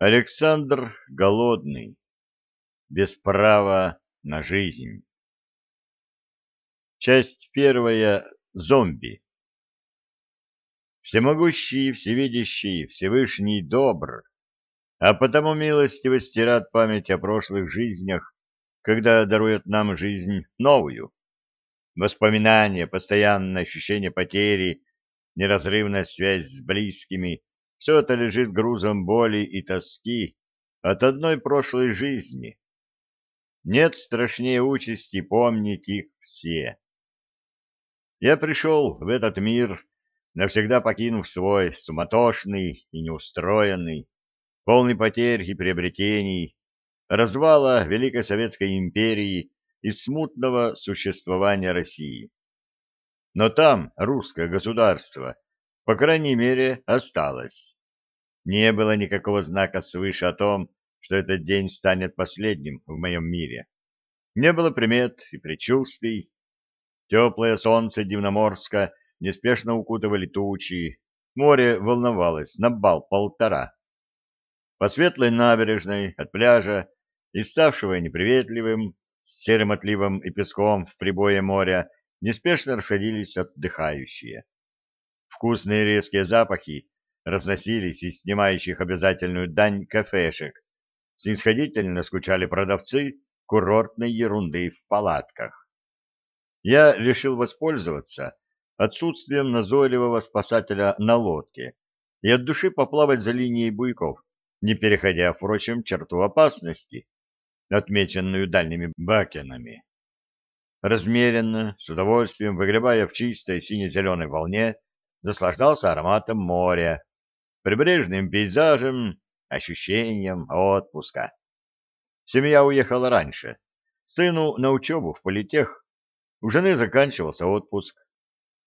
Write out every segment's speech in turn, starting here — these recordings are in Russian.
Александр голодный, без права на жизнь. Часть первая. Зомби. Всемогущий, всевидящий, Всевышний добр, а потому милостиво стират память о прошлых жизнях, когда дарует нам жизнь новую. Воспоминания, постоянное ощущение потери, неразрывная связь с близкими, все это лежит грузом боли и тоски от одной прошлой жизни. Нет страшнее участи помнить их все. Я пришел в этот мир, навсегда покинув свой суматошный и неустроенный, полный потерь и приобретений, развала Великой Советской империи и смутного существования России. Но там русское государство — по крайней мере, осталось. Не было никакого знака свыше о том, что этот день станет последним в моем мире. Не было примет и предчувствий. Теплое солнце Дивноморска неспешно укутывали тучи, море волновалось на бал полтора. По светлой набережной от пляжа, и неприветливым, с серым отливом и песком в прибое моря, неспешно расходились отдыхающие. Вкусные резкие запахи разносились из снимающих обязательную дань кафешек. Снисходительно скучали продавцы курортной ерунды в палатках. Я решил воспользоваться отсутствием назойливого спасателя на лодке и от души поплавать за линией буйков, не переходя, впрочем, черту опасности, отмеченную дальними бакенами. Размеренно, с удовольствием выгребая в чистой сине-зеленой волне, наслаждался ароматом моря, прибрежным пейзажем, ощущением отпуска. Семья уехала раньше. Сыну на учебу в политех. У жены заканчивался отпуск.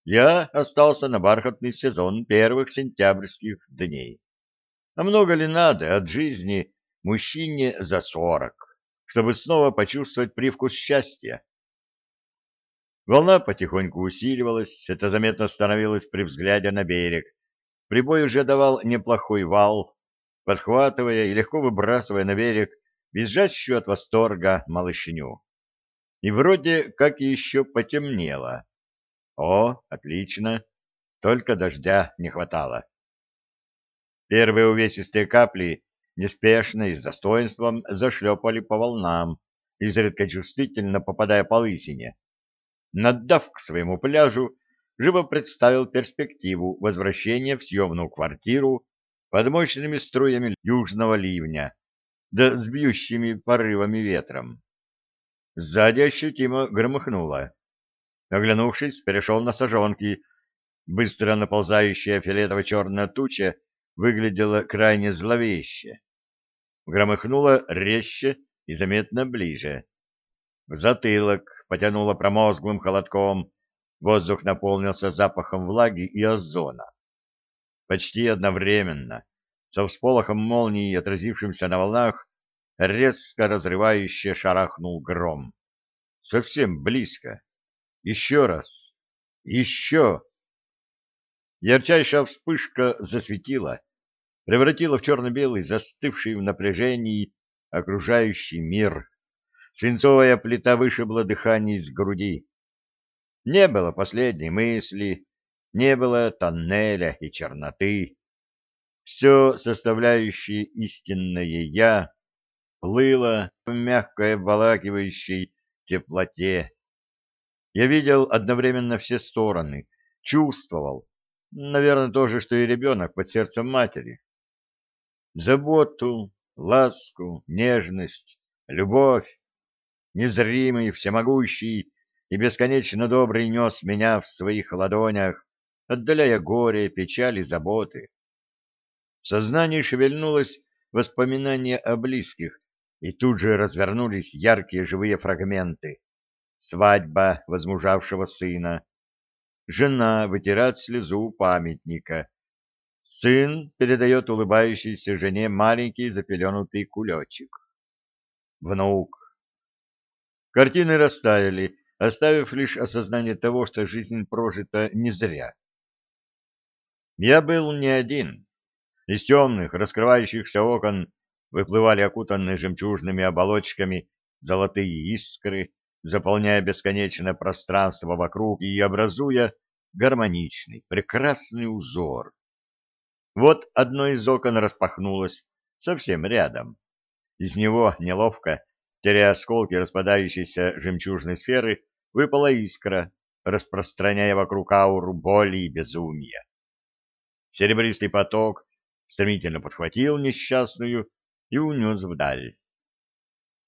Я остался на бархатный сезон первых сентябрьских дней. А много ли надо от жизни мужчине за сорок, чтобы снова почувствовать привкус счастья? Волна потихоньку усиливалась, это заметно становилось при взгляде на берег. Прибой уже давал неплохой вал, подхватывая и легко выбрасывая на берег визжащую от восторга малышню. И вроде как еще потемнело. О, отлично, только дождя не хватало. Первые увесистые капли неспешно и с достоинством зашлепали по волнам, изредка чувствительно попадая по лысине наддав к своему пляжу, живо представил перспективу возвращения в съемную квартиру под мощными струями южного ливня, да с бьющими порывами ветром. Сзади ощутимо громыхнуло. Оглянувшись, перешел на сажонки. Быстро наползающая фиолетово-черная туча выглядела крайне зловеще. Громыхнуло резче и заметно ближе. В затылок, потянуло промозглым холодком, воздух наполнился запахом влаги и озона. Почти одновременно, со всполохом молнии, отразившимся на волнах, резко разрывающе шарахнул гром. Совсем близко. Еще раз. Еще. Ярчайшая вспышка засветила, превратила в черно-белый, застывший в напряжении, окружающий мир. Свинцовая плита вышибла дыхание из груди. Не было последней мысли, не было тоннеля и черноты. Все составляющее истинное «я» плыло в мягкой обволакивающей теплоте. Я видел одновременно все стороны, чувствовал, наверное, то же, что и ребенок под сердцем матери. Заботу, ласку, нежность, любовь, незримый, всемогущий и бесконечно добрый нес меня в своих ладонях, отдаляя горе, печаль и заботы. В сознании шевельнулось воспоминание о близких, и тут же развернулись яркие живые фрагменты. Свадьба возмужавшего сына, жена вытирает слезу памятника, сын передает улыбающейся жене маленький запеленутый кулечек, внук Картины растаяли, оставив лишь осознание того, что жизнь прожита не зря. Я был не один. Из темных, раскрывающихся окон выплывали окутанные жемчужными оболочками золотые искры, заполняя бесконечное пространство вокруг и образуя гармоничный, прекрасный узор. Вот одно из окон распахнулось совсем рядом. Из него неловко Теряя осколки распадающейся жемчужной сферы, выпала искра, распространяя вокруг ауру боли и безумия. Серебристый поток стремительно подхватил несчастную и унес вдаль.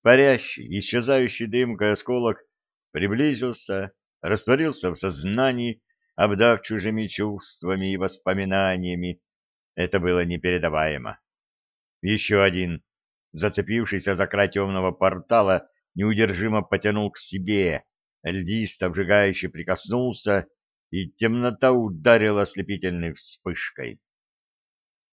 Парящий, исчезающий дымкой осколок приблизился, растворился в сознании, обдав чужими чувствами и воспоминаниями. Это было непередаваемо. Еще один зацепившийся за край темного портала, неудержимо потянул к себе. Лист обжигающе прикоснулся, и темнота ударила ослепительной вспышкой.